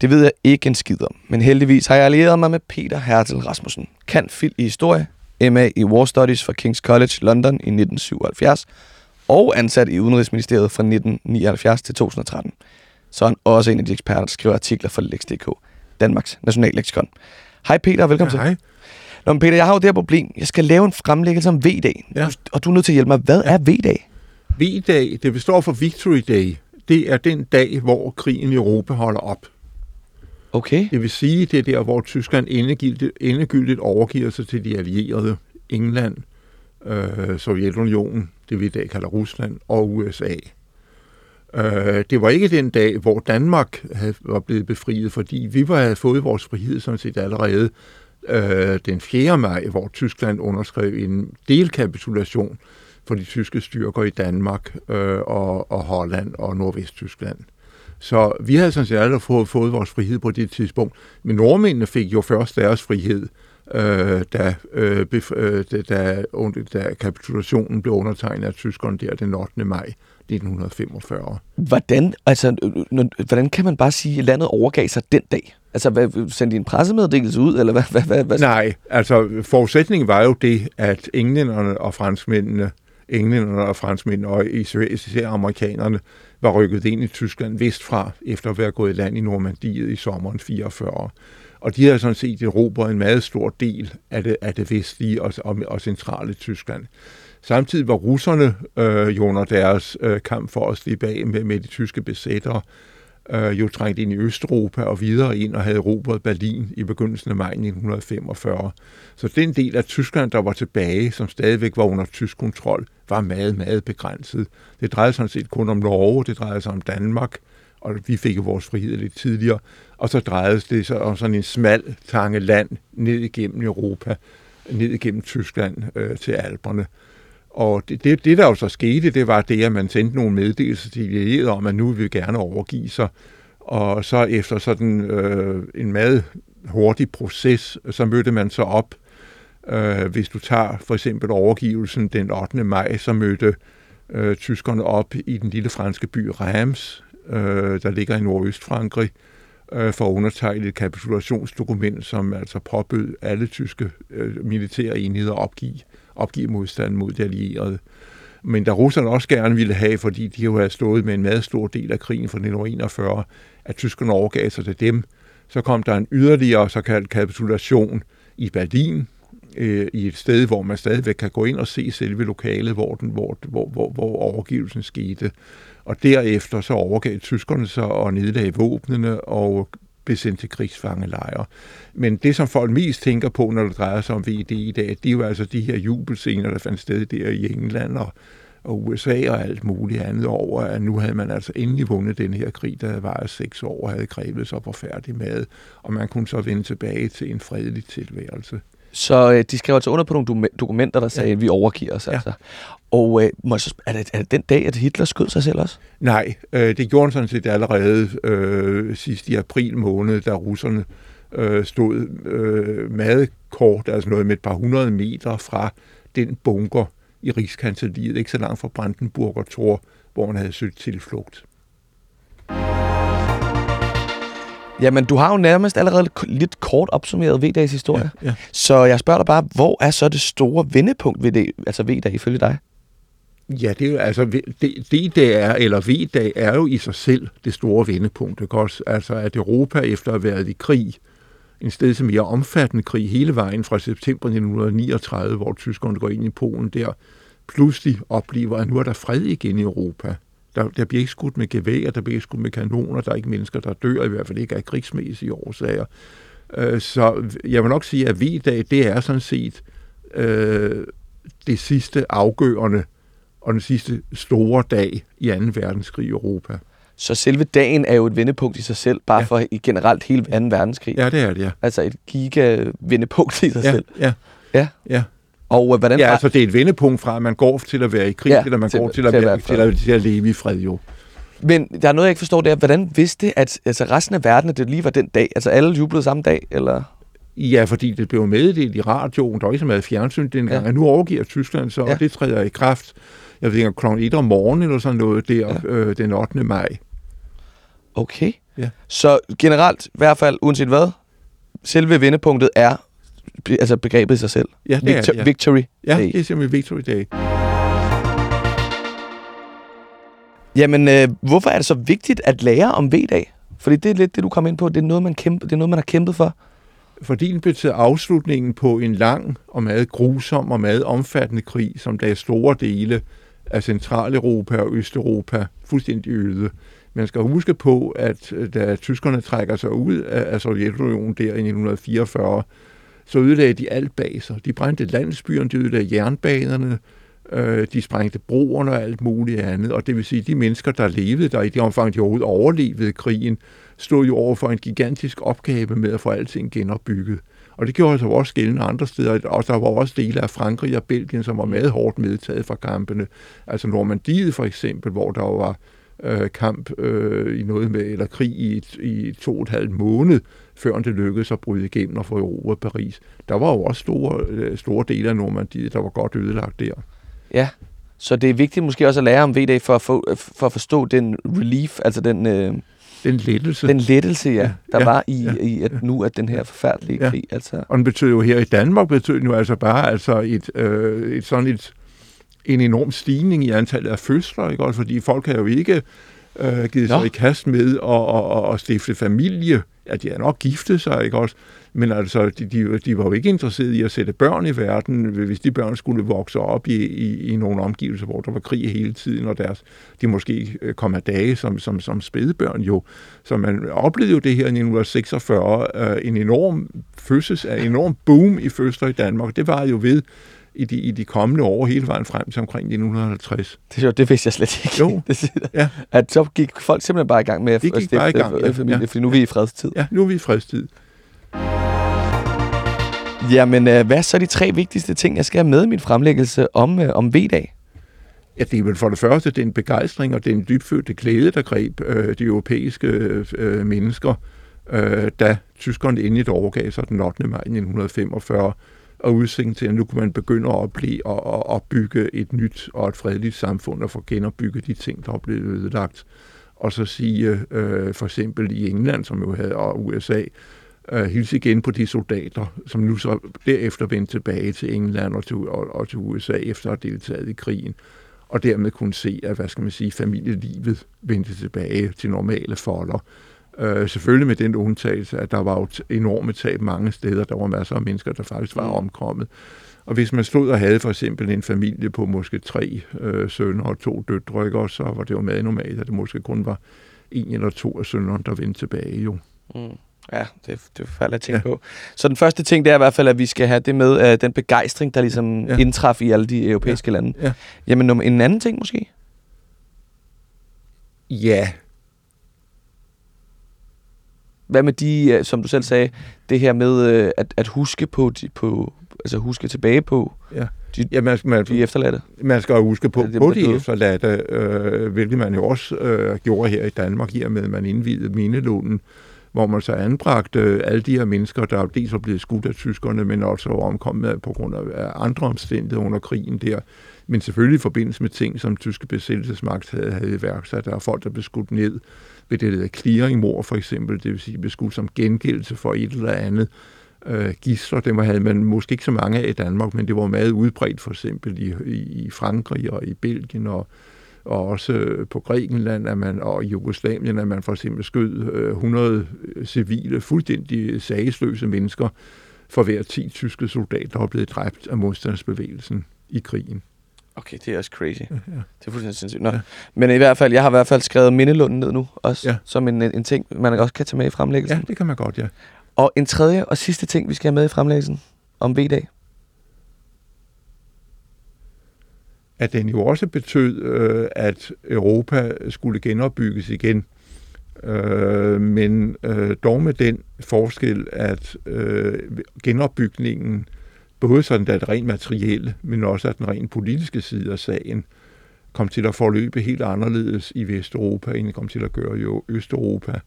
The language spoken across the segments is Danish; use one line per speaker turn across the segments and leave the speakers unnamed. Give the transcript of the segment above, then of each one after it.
Det ved jeg ikke en skid om, men heldigvis har jeg allieret mig med Peter Hertel Rasmussen, kan fil i historie, MA i War Studies fra King's College London i 1977 og ansat i Udenrigsministeriet fra 1979 til 2013. Så er han også en af de eksperter, der skriver artikler for Lex.dk, Danmarks nationalleksikon. Hej Peter, og velkommen
ja, hej.
til. Nå, men Peter, jeg har jo det her problem. Jeg skal lave en fremlæggelse om V-dag,
Ja.
og du er nødt til at hjælpe mig. Hvad er V-dag?
V-dag, det består for Victory Day. Det er den dag, hvor krigen i Europa holder op.
Okay.
Det vil sige, det er der, hvor Tyskland endegyldigt, endegyldigt overgiver sig til de allierede. England, øh, Sovjetunionen, det vi i dag kalder Rusland, og USA. Øh, det var ikke den dag, hvor Danmark havde, var blevet befriet, fordi vi var, havde fået vores frihed sådan set allerede øh, den 4. maj, hvor Tyskland underskrev en delkapitulation for de tyske styrker i Danmark øh, og, og Holland og Nordvesttyskland. Så vi havde sådan set aldrig fået, fået vores frihed på det tidspunkt. Men nordmændene fik jo først deres frihed, øh, da, øh, bef, øh, da, da, da kapitulationen blev undertegnet af tyskerne der den 8. maj 1945.
Hvordan, altså, hvordan kan man bare sige, at landet overgav sig den dag? Altså, hvad, sendte de en pressemeddelelse ud, eller hvad? hvad, hvad, hvad?
Nej, altså forudsætningen var jo det, at englænderne og franskmændene, englænderne og franskmændene og især amerikanerne, var rykket ind i Tyskland vestfra, efter at være gået i land i Normandiet i sommeren 44. Og de havde sådan set erobret en meget stor del af det, af det vestlige og, og, og centrale Tyskland. Samtidig var russerne øh, jo under deres øh, kamp for at slippe af med, med de tyske besættere, øh, Øh, jo trængt ind i Østeuropa og videre ind og havde erobret Berlin i begyndelsen af maj 1945. Så den del af Tyskland, der var tilbage, som stadigvæk var under tysk kontrol, var meget, meget begrænset. Det drejede sig sådan set kun om Norge, det drejede sig om Danmark, og vi fik jo vores frihed lidt tidligere. Og så drejede det sig om sådan en smal tange land ned igennem Europa, ned igennem Tyskland øh, til Alperne. Og det, det, det, der jo så skete, det var det, at man sendte nogle meddelelser til de allierede om, at nu vil vi gerne overgive sig. Og så efter sådan øh, en meget hurtig proces, så mødte man så op. Øh, hvis du tager for eksempel overgivelsen den 8. maj, så mødte øh, tyskerne op i den lille franske by Reims, øh, der ligger i Nordøstfrankrig, øh, for at undertegne et kapitulationsdokument, som altså påbød alle tyske øh, militære enheder at opgive, opgive modstanden mod de allierede. Men da russerne også gerne ville have, fordi de jo havde stået med en meget stor del af krigen fra 1941, at tyskerne overgav sig til dem, så kom der en yderligere såkaldt kapitulation i Berlin, øh, i et sted, hvor man stadigvæk kan gå ind og se selve lokalet, hvor, den, hvor, hvor, hvor, hvor overgivelsen skete. Og derefter så overgav tyskerne sig og nedlagde våbnene og blev sendt til krigsfangelejre. Men det, som folk mest tænker på, når det drejer sig om VD i dag, det er jo altså de her jubelscener, der fandt sted der i England og, og USA og alt muligt andet over, at nu havde man altså endelig vundet den her krig, der havde varet seks år og havde krævet så forfærdelig mad, og man kunne så vende tilbage til en fredelig tilværelse.
Så øh, de skrev altså under på nogle dokumenter, der sagde, ja. at vi overgiver os.
Ja.
Altså. Og øh, må så, er, det, er det den dag, at Hitler skød sig selv også?
Nej, øh, det gjorde han sådan set allerede øh, sidst i april måned, da russerne øh, stod øh, meget kort, altså noget med et par hundrede meter fra den bunker i Rigskancelliet, ikke så langt fra Brandenburg og Tor, hvor man havde søgt tilflugt.
Jamen, du har jo nærmest allerede lidt kort opsummeret V-dags historie.
Ja, ja.
Så jeg spørger dig bare, hvor er så det store vendepunkt ved det, altså V-dag ifølge dig?
Ja, det er jo, altså, D-dag er, eller V-dag er jo i sig selv det store vendepunkt, ikke også? Altså, at Europa efter at have været i krig, en sted som mere omfattende krig hele vejen fra september 1939, hvor tyskerne går ind i Polen der, pludselig oplever, at nu er der fred igen i Europa. Der, der bliver ikke skudt med gevær, der bliver ikke skudt med kanoner, der er ikke mennesker, der dør, i hvert fald ikke af krigsmæssige årsager. Øh, Så jeg vil nok sige, at V-dag, det er sådan set øh, det sidste afgørende og den sidste store dag i 2. verdenskrig i Europa.
Så selve dagen er jo et vendepunkt i sig selv, bare
ja.
for i generelt hele 2. verdenskrig.
Ja, det er det, ja.
Altså et giga-vendepunkt i sig
Ja,
selv.
ja,
Ja.
ja.
Og øh, hvordan...
ja altså det er et vendepunkt fra, at man går til at være i krig,
Ja,
eller man
til-
går til at,
til at
være, til, at, til at leve i fred, jo.
Men der er noget, jeg ikke forstår, det er, hvordan vidste at altså, resten af verden, at det lige var den dag? Altså alle jublede samme dag, eller...
Ja, fordi det blev meddelt i radioen, der var ikke så meget fjernsyn dengang,
Ja.
at nu overgiver Tyskland så, ja. Og det træder i kraft, jeg ved ikke, kl. 1 om morgenen eller sådan noget der,
Ja.
øh, den 8. maj.
Okay.
Ja.
Så generelt, i hvert fald, uanset hvad, selve vendepunktet er altså begrebet i sig selv.
Ja, det er
Victor-
det, ja.
Victory
Ja,
Day.
det er simpelthen Victory Day.
Jamen, øh, hvorfor er det så vigtigt at lære om V-dag? Fordi det er lidt det, du kom ind på. Det er noget, man, kæmpe, det er noget, man har kæmpet for.
Fordi den betød afslutningen på en lang og meget grusom og meget omfattende krig, som er store dele af Centraleuropa og Østeuropa fuldstændig øde. Man skal huske på, at øh, da tyskerne trækker sig ud af Sovjetunionen der i 1944, så ødelagde de alt bag sig. De brændte landsbyerne, de ødelagde jernbanerne, øh, de sprængte broerne og alt muligt andet. Og det vil sige, at de mennesker, der levede der i det omfang, de overhovedet overlevede krigen, stod jo over for en gigantisk opgave med at få alting genopbygget. Og det gjorde altså også gældende andre steder, og der var også dele af Frankrig og Belgien, som var meget hårdt medtaget fra kampene. Altså Normandiet for eksempel, hvor der var øh, kamp øh, i noget med, eller krig i, i to og et halvt måned, før det lykkedes at bryde igennem og få Europa Paris. Der var jo også store, øh, store dele af Normandiet, der var godt ødelagt der.
Ja. Så det er vigtigt måske også at lære om V-dag for at, få, for at forstå den relief, altså den, øh,
Den lettelse.
den lettelse, ja, der
Ja,
var i,
ja,
i at nu at den her forfærdelige
Ja.
krig. Altså.
Og den betød jo her i Danmark, betød jo altså bare altså et, øh, et sådan et, en enorm stigning i antallet af fødsler, ikke også? Fordi folk har jo ikke øh, givet
Nå.
sig i kast med at, at, at, at stifte familie. Ja, de har nok giftet sig, ikke også? Men altså, de, de, de var jo ikke interesserede i at sætte børn i verden, hvis de børn skulle vokse op i, i, i nogle omgivelser, hvor der var krig hele tiden, og deres, de måske øh, kom af dage som, som, som spædebørn jo. Så man oplevede jo det her i 1946, øh, en enorm fødsels, en enorm boom i fødsler i Danmark. Det var jo ved i de, i de kommende år, hele vejen frem til omkring 1950.
Det, det, det vidste jeg slet ikke.
Jo.
Det,
Ja.
at så gik folk simpelthen bare i gang med at
De gik
stifte
bare i gang, ja.
familie,
Ja.
fordi nu er vi i fredstid.
Ja, nu er vi i fredstid.
Jamen, øh, hvad er så de tre vigtigste ting, jeg skal have med i min fremlæggelse om, øh, om V-dag?
Ja, det er vel for det første den begejstring og den dybfølte glæde, der greb øh, de europæiske øh, mennesker, øh, da tyskerne endeligt overgav sig den 8. maj 1945, og udsigten til, at nu kan man begynde at opleve og, og opbygge et nyt og et fredeligt samfund og få genopbygget de ting, der er blevet ødelagt. Og så sige, øh, for eksempel i England, som jo havde, og USA, øh, hilse igen på de soldater, som nu så derefter vendte tilbage til England og til, og, og til USA efter at have deltaget i krigen og dermed kunne se, at hvad skal man sige, familielivet vendte tilbage til normale folder. Øh, selvfølgelig med den undtagelse, at der var jo enorme tab mange steder. Der var masser af mennesker, der faktisk var
Mm.
omkommet. Og hvis man stod og havde for eksempel en familie på måske tre øh, sønner og to døtre, ikke, også, så var det jo meget normalt, at det måske kun var en eller to af sønnerne, der vendte tilbage jo.
Mm. Ja, det, det falder jeg tænke
Ja.
på. Så den første ting, det er i hvert fald, at vi skal have det med, uh, den begejstring, der ligesom ja. Indtraf i alle de europæiske ja. lande.
Ja.
Jamen, en anden ting måske?
Ja,
Hvad med de, uh, som du selv sagde, det her med uh, at, at huske på, de, på, altså huske tilbage på
ja.
de,
ja man, man,
de efterladte?
Man skal jo huske på,
dem,
på de
døde?
efterladte, øh, hvilket man jo også øh, gjorde her i Danmark, i og med at man indvidede minelunden, hvor man så anbragte øh, alle de her mennesker, der dels var blevet skudt af tyskerne, men også var omkommet på grund af af andre omstændigheder under krigen der. Men selvfølgelig i forbindelse med ting, som tyske besættelsesmagt havde, havde iværksat. Der er folk, der blev skudt ned ved det, der hedder clearingmord for eksempel, det vil sige beskudt som gengældelse for et eller andet øh, gisler. Dem havde man måske ikke så mange af i Danmark, men det var meget udbredt for eksempel i, i, Frankrig og i Belgien og, og også øh, på Grækenland at man, og i Jugoslavien, at man for eksempel skød øh, 100 øh, civile, fuldstændig sagesløse mennesker for hver 10 tyske soldater, der var blevet dræbt af modstandsbevægelsen i krigen.
Okay, det er også crazy.
Ja.
Det er fuldstændig sindssygt. Nå. Ja.
Ja.
Men i hvert fald, jeg har i hvert fald skrevet mindelunden ned nu, også
Ja.
som en, en ting, man også kan tage med i fremlæggelsen.
ja, det kan man godt, ja.
Og en tredje og sidste ting, vi skal have med i fremlæggelsen om V-dag.
at den jo også betød, øh, at Europa skulle genopbygges igen. Øh, men øh, dog med den forskel, at øh, genopbygningen, både sådan der rent materielle, men også at den rent politiske side af sagen, kom til at forløbe helt anderledes i Vesteuropa, end det kom til at gøre i Østeuropa,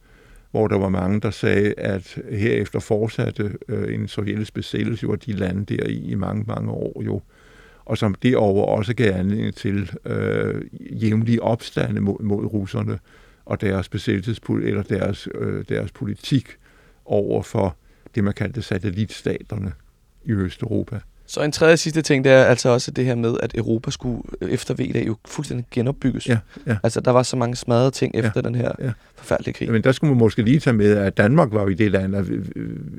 hvor der var mange, der sagde, at herefter fortsatte øh, en sovjetisk besættelse jo af de lande der i, i mange, mange år jo, og som derover også gav anledning til øh, jævnlige opstande mod, mod russerne og deres besættelsespol eller deres, øh, deres politik over for det, man kaldte satellitstaterne i Østeuropa.
Så en tredje sidste ting, det er altså også det her med, at Europa skulle efter V-dag jo fuldstændig genopbygges.
Ja, ja.
Altså, der var så mange smadrede ting efter ja, den her ja. forfærdelige krig.
Men der skulle man måske lige tage med, at Danmark var jo i det land, at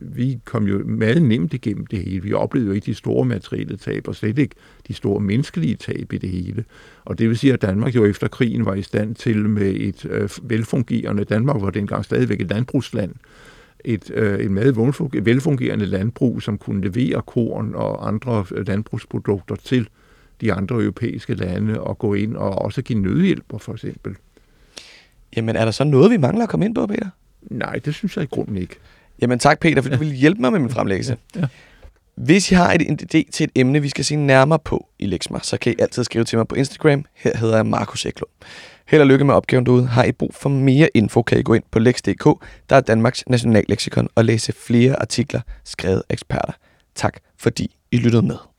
vi kom jo meget nemt igennem det hele. Vi oplevede jo ikke de store materielle tab, og slet ikke de store menneskelige tab i det hele. Og det vil sige, at Danmark jo efter krigen var i stand til med et øh, velfungerende, Danmark var dengang stadigvæk et landbrugsland, et, øh, et meget velfungerende landbrug, som kunne levere korn og andre øh, landbrugsprodukter til de andre europæiske lande og gå ind og også give nødhjælp, for eksempel.
Jamen, er der så noget, vi mangler at komme ind på, Peter?
Nej, det synes jeg i grunden ikke.
Jamen tak, Peter, for du vil hjælpe mig med min fremlæggelse. Ja. Hvis I har et idé til et emne, vi skal se nærmere på i Lexma, så kan I altid skrive til mig på Instagram. Her hedder jeg Markus Eklund. Held og lykke med opgaven derude. Har I brug for mere info, kan I gå ind på lex.dk, der er Danmarks nationalleksikon, og læse flere artikler skrevet af eksperter. Tak fordi I lyttede med.